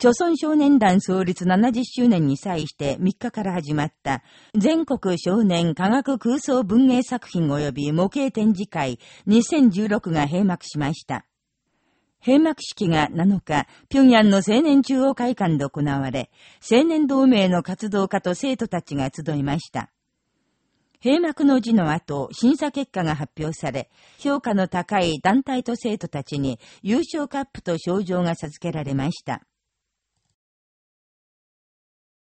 朝鮮少年団創立70周年に際して3日から始まった全国少年科学空想文芸作品及び模型展示会2016が閉幕しました。閉幕式が7日、平壌の青年中央会館で行われ、青年同盟の活動家と生徒たちが集いました。閉幕の字の後、審査結果が発表され、評価の高い団体と生徒たちに優勝カップと賞状が授けられました。